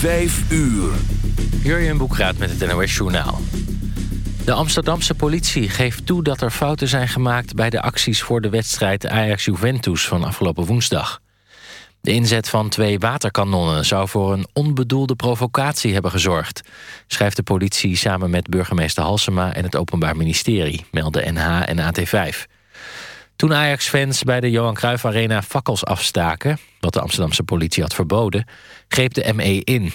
Vijf uur. Jurjen Boekraat met het NOS Journaal. De Amsterdamse politie geeft toe dat er fouten zijn gemaakt... bij de acties voor de wedstrijd Ajax-Juventus van afgelopen woensdag. De inzet van twee waterkanonnen zou voor een onbedoelde provocatie hebben gezorgd... schrijft de politie samen met burgemeester Halsema en het Openbaar Ministerie... melden NH en AT5. Toen Ajax-fans bij de Johan Cruijff Arena fakkels afstaken... wat de Amsterdamse politie had verboden, greep de ME in.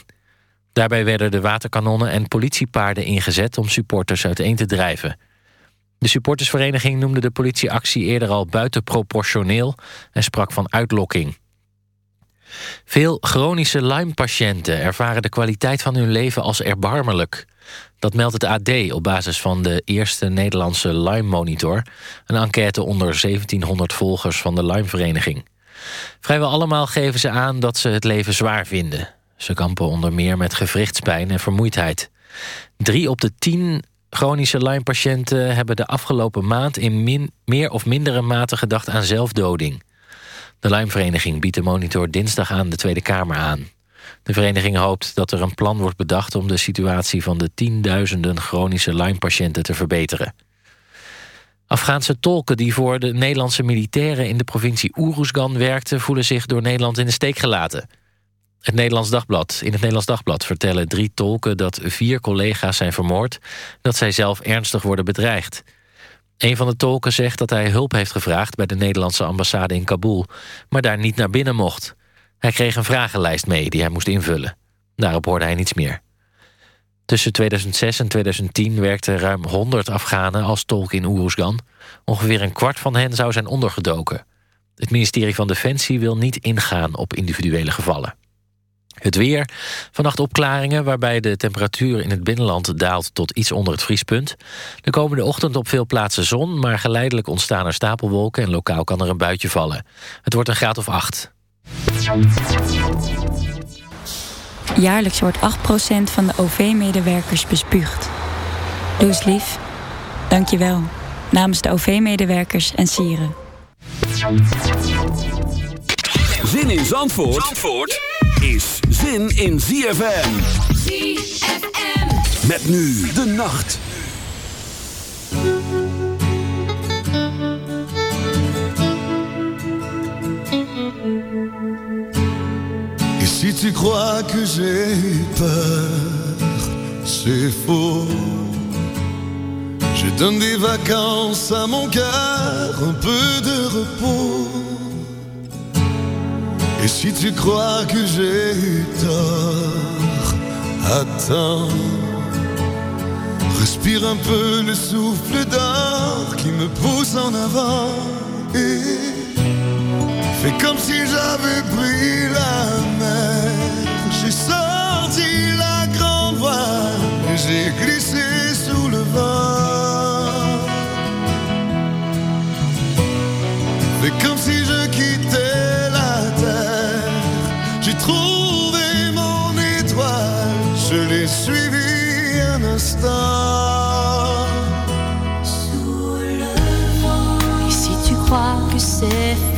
Daarbij werden de waterkanonnen en politiepaarden ingezet... om supporters uiteen te drijven. De supportersvereniging noemde de politieactie eerder al buitenproportioneel... en sprak van uitlokking. Veel chronische Lyme-patiënten ervaren de kwaliteit van hun leven als erbarmelijk. Dat meldt het AD op basis van de eerste Nederlandse Lyme-monitor... een enquête onder 1700 volgers van de Lyme-vereniging. Vrijwel allemaal geven ze aan dat ze het leven zwaar vinden. Ze kampen onder meer met gewrichtspijn en vermoeidheid. Drie op de tien chronische Lyme-patiënten hebben de afgelopen maand... in min, meer of mindere mate gedacht aan zelfdoding. De Lyme-vereniging biedt de monitor dinsdag aan de Tweede Kamer aan. De vereniging hoopt dat er een plan wordt bedacht... om de situatie van de tienduizenden chronische Lyme-patiënten te verbeteren. Afghaanse tolken die voor de Nederlandse militairen... in de provincie Uruzgan werkten... voelen zich door Nederland in de steek gelaten. Het Nederlands Dagblad. In het Nederlands Dagblad vertellen drie tolken... dat vier collega's zijn vermoord... dat zij zelf ernstig worden bedreigd. Een van de tolken zegt dat hij hulp heeft gevraagd... bij de Nederlandse ambassade in Kabul... maar daar niet naar binnen mocht... Hij kreeg een vragenlijst mee die hij moest invullen. Daarop hoorde hij niets meer. Tussen 2006 en 2010 werkten ruim 100 Afghanen als tolk in Oeruzgan. Ongeveer een kwart van hen zou zijn ondergedoken. Het ministerie van Defensie wil niet ingaan op individuele gevallen. Het weer. Vannacht opklaringen waarbij de temperatuur in het binnenland daalt tot iets onder het vriespunt. De komende ochtend op veel plaatsen zon, maar geleidelijk ontstaan er stapelwolken en lokaal kan er een buitje vallen. Het wordt een graad of acht. Jaarlijks wordt 8% van de OV-medewerkers bespuugd. Doe eens lief. Dank je wel. Namens de OV-medewerkers en sieren. Zin in Zandvoort, Zandvoort is zin in ZFM. ZFM. Met nu de nacht. Et si tu crois que j'ai peur, c'est faux. Je donne des vacances à mon cœur, un peu de repos. Et si tu crois que j'ai tort, attends. Respire un peu le souffle d'or qui me pousse en avant. Et Fais comme si j'avais pris la mer. J'ai sorti la grande voile et j'ai glissé sous le vent.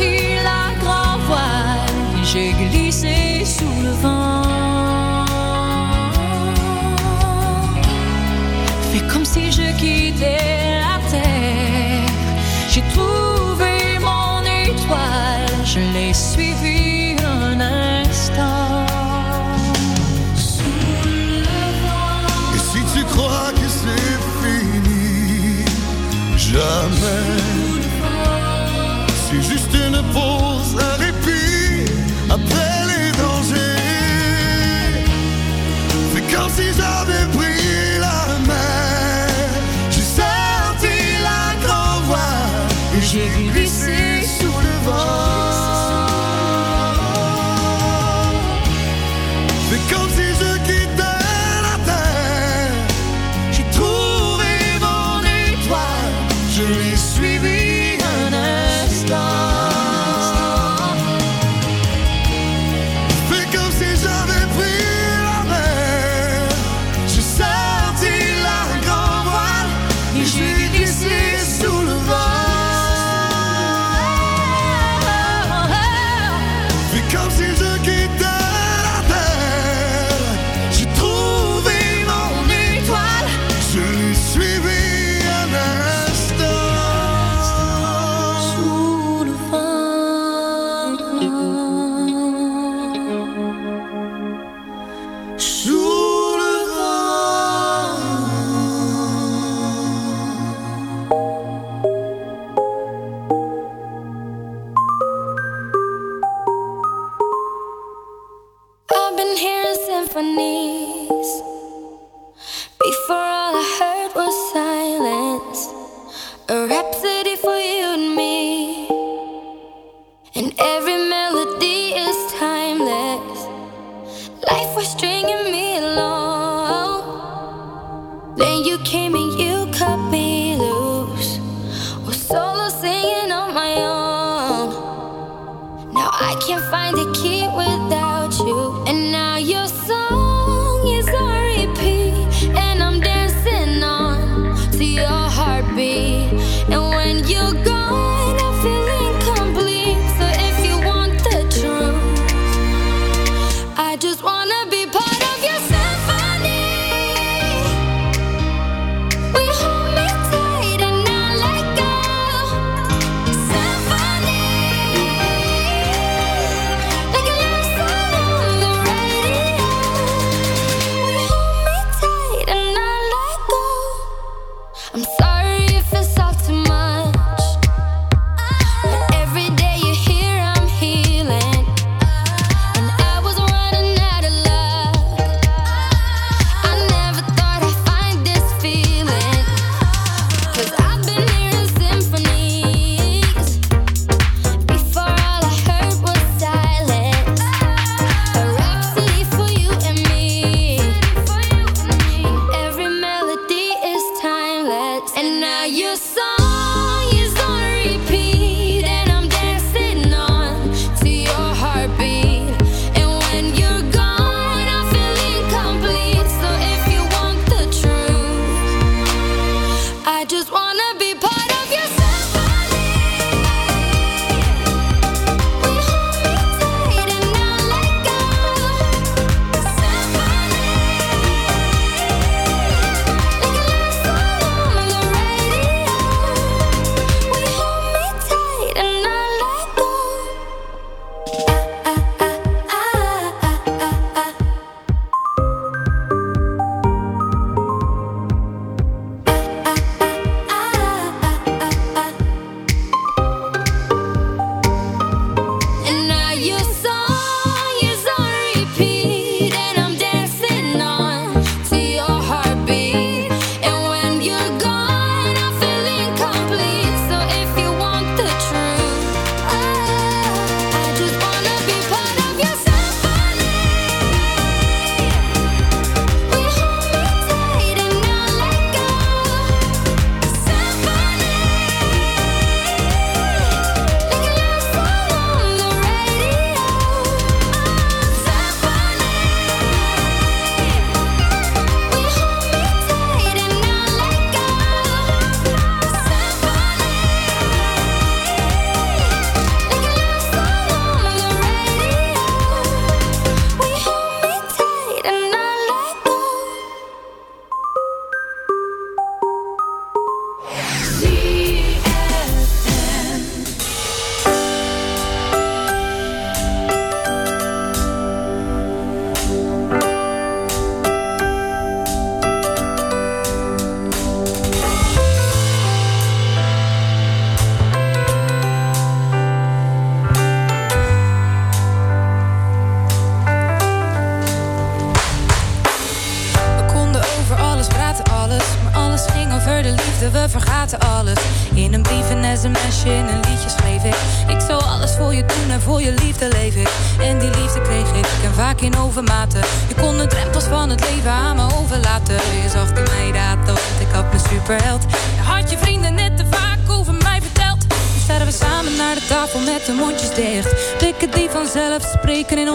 La grand voile j'ai glissé sous le vent. Fais comme si je quittais la terre. J'ai trouvé mon étoile, je l'ai suivi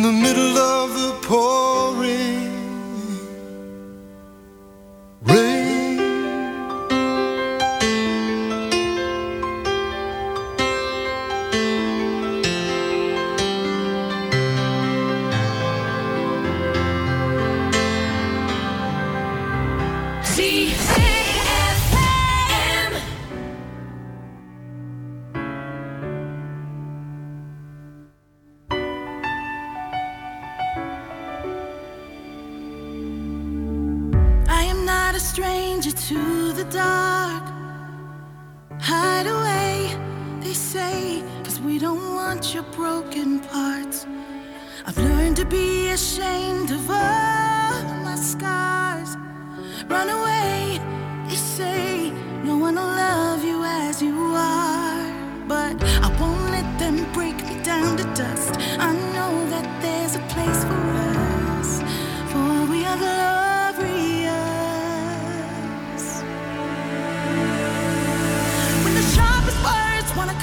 in the middle of the pouring rain. See.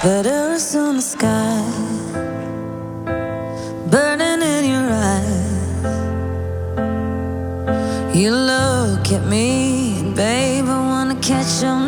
petals on the sky, burning in your eyes. You look at me, babe. I wanna catch on.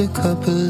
A couple